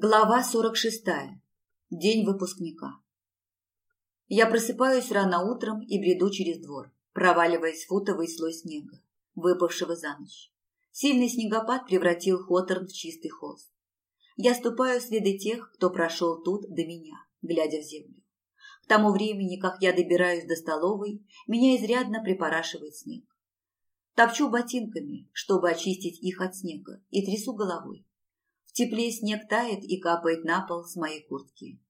Глава 46. День выпускника. Я просыпаюсь рано утром и бреду через двор, проваливаясь в футовый слой снега, выпавшего за ночь. Сильный снегопад превратил Хоторн в чистый холст. Я ступаю следы тех, кто прошел тут до меня, глядя в землю. К тому времени, как я добираюсь до столовой, меня изрядно припорашивает снег. Топчу ботинками, чтобы очистить их от снега, и трясу головой тепле снег тает и капает на пол с моей куртки.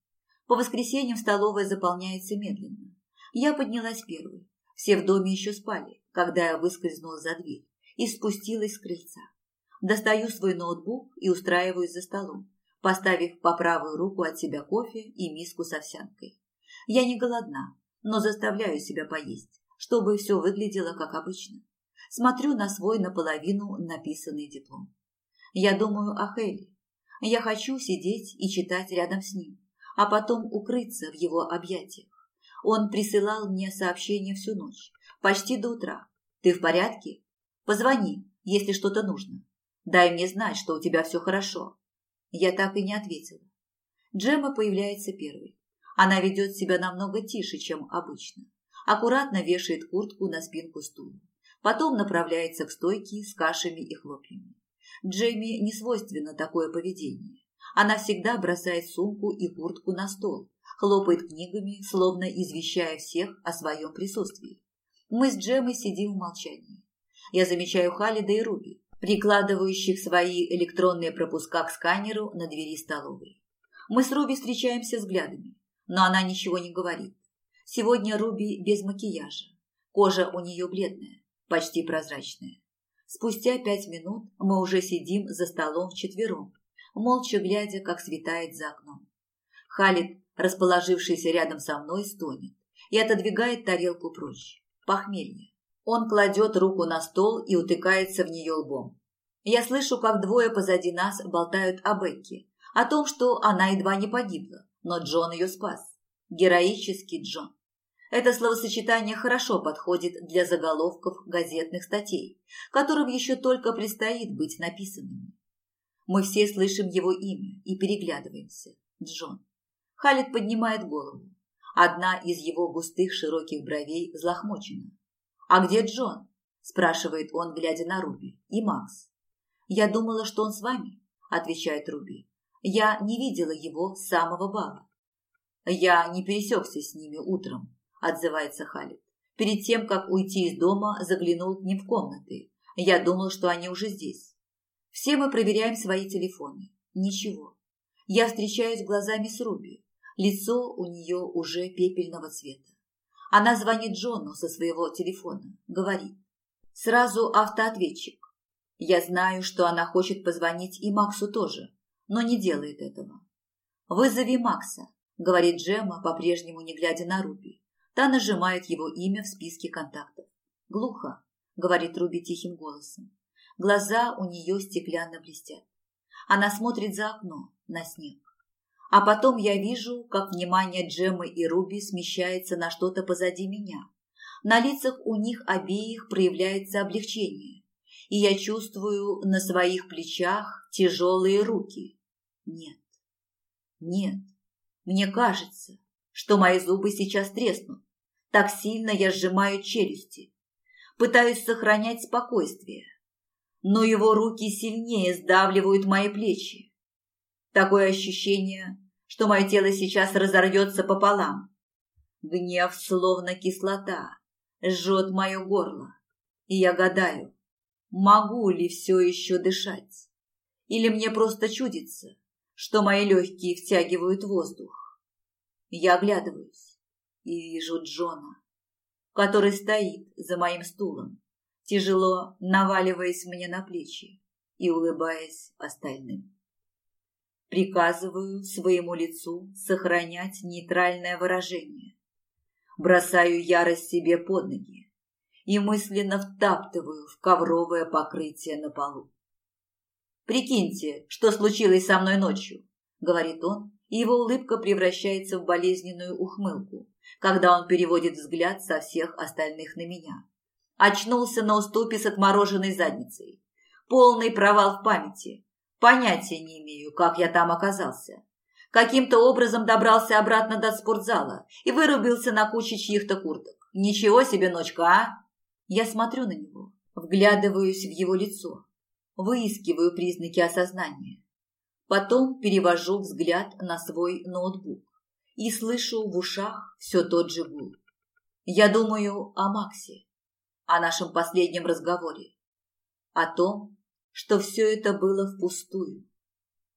По воскресеньям столовая заполняется медленно. Я поднялась первой. Все в доме еще спали, когда я выскользнула за дверь и спустилась с крыльца. Достаю свой ноутбук и устраиваюсь за столом, поставив по правую руку от себя кофе и миску с овсянкой. Я не голодна, но заставляю себя поесть, чтобы все выглядело как обычно. Смотрю на свой наполовину написанный диплом. Я думаю о Хейли, я хочу сидеть и читать рядом с ним, а потом укрыться в его объятиях. Он присылал мне сообщения всю ночь, почти до утра. Ты в порядке? Позвони, если что-то нужно. Дай мне знать, что у тебя все хорошо. Я так и не ответила. Джема появляется первой. Она ведет себя намного тише, чем обычно. Аккуратно вешает куртку на спинку стула. Потом направляется к стойке с кашами и хлопьями. Джейми не свойственно такое поведение. Она всегда бросает сумку и куртку на стол, хлопает книгами, словно извещая всех о своем присутствии. Мы с Джемой сидим в молчании. Я замечаю Халида и Руби, прикладывающих свои электронные пропуска к сканеру на двери столовой. Мы с Руби встречаемся взглядами, но она ничего не говорит. Сегодня Руби без макияжа. Кожа у нее бледная, почти прозрачная. Спустя пять минут мы уже сидим за столом вчетвером, молча глядя, как светает за окном. Халид, расположившийся рядом со мной, стонет и отодвигает тарелку прочь. Похмелье. Он кладет руку на стол и утыкается в нее лбом. Я слышу, как двое позади нас болтают о Бекке, о том, что она едва не погибла, но Джон ее спас. Героический Джон. Это словосочетание хорошо подходит для заголовков газетных статей, которым еще только предстоит быть написанными. Мы все слышим его имя и переглядываемся. Джон. Халид поднимает голову. Одна из его густых широких бровей взлохмочена. «А где Джон?» – спрашивает он, глядя на Руби. «И Макс». «Я думала, что он с вами», – отвечает Руби. «Я не видела его с самого бала». «Я не пересекся с ними утром», – отзывается Халид. Перед тем, как уйти из дома, заглянул к ним в комнаты. Я думал, что они уже здесь. Все мы проверяем свои телефоны. Ничего. Я встречаюсь глазами с Руби. Лицо у нее уже пепельного цвета. Она звонит Джону со своего телефона. Говорит. Сразу автоответчик. Я знаю, что она хочет позвонить и Максу тоже, но не делает этого. «Вызови Макса», — говорит Джема, по-прежнему не глядя на Руби. Та нажимает его имя в списке контактов. «Глухо», — говорит Руби тихим голосом. Глаза у нее стеклянно блестят. Она смотрит за окно, на снег. А потом я вижу, как внимание Джеммы и Руби смещается на что-то позади меня. На лицах у них обеих проявляется облегчение, и я чувствую на своих плечах тяжелые руки. Нет, нет, мне кажется, что мои зубы сейчас треснут. Так сильно я сжимаю челюсти. Пытаюсь сохранять спокойствие. Но его руки сильнее сдавливают мои плечи. Такое ощущение, что мое тело сейчас разорвется пополам. Гнев, словно кислота, жжет мое горло. И я гадаю, могу ли все еще дышать? Или мне просто чудится, что мои легкие втягивают воздух? Я оглядываюсь и вижу Джона, который стоит за моим стулом, тяжело наваливаясь мне на плечи и улыбаясь остальным. Приказываю своему лицу сохранять нейтральное выражение. Бросаю ярость себе под ноги и мысленно втаптываю в ковровое покрытие на полу. «Прикиньте, что случилось со мной ночью», — говорит он, и его улыбка превращается в болезненную ухмылку, когда он переводит взгляд со всех остальных на меня. Очнулся на уступе с отмороженной задницей. Полный провал в памяти. Понятия не имею, как я там оказался. Каким-то образом добрался обратно до спортзала и вырубился на куче чьих-то курток. Ничего себе ночка, а? Я смотрю на него, вглядываюсь в его лицо, выискиваю признаки осознания. Потом перевожу взгляд на свой ноутбук и слышу в ушах все тот же гул. Я думаю о Максе, о нашем последнем разговоре, о том, что все это было впустую.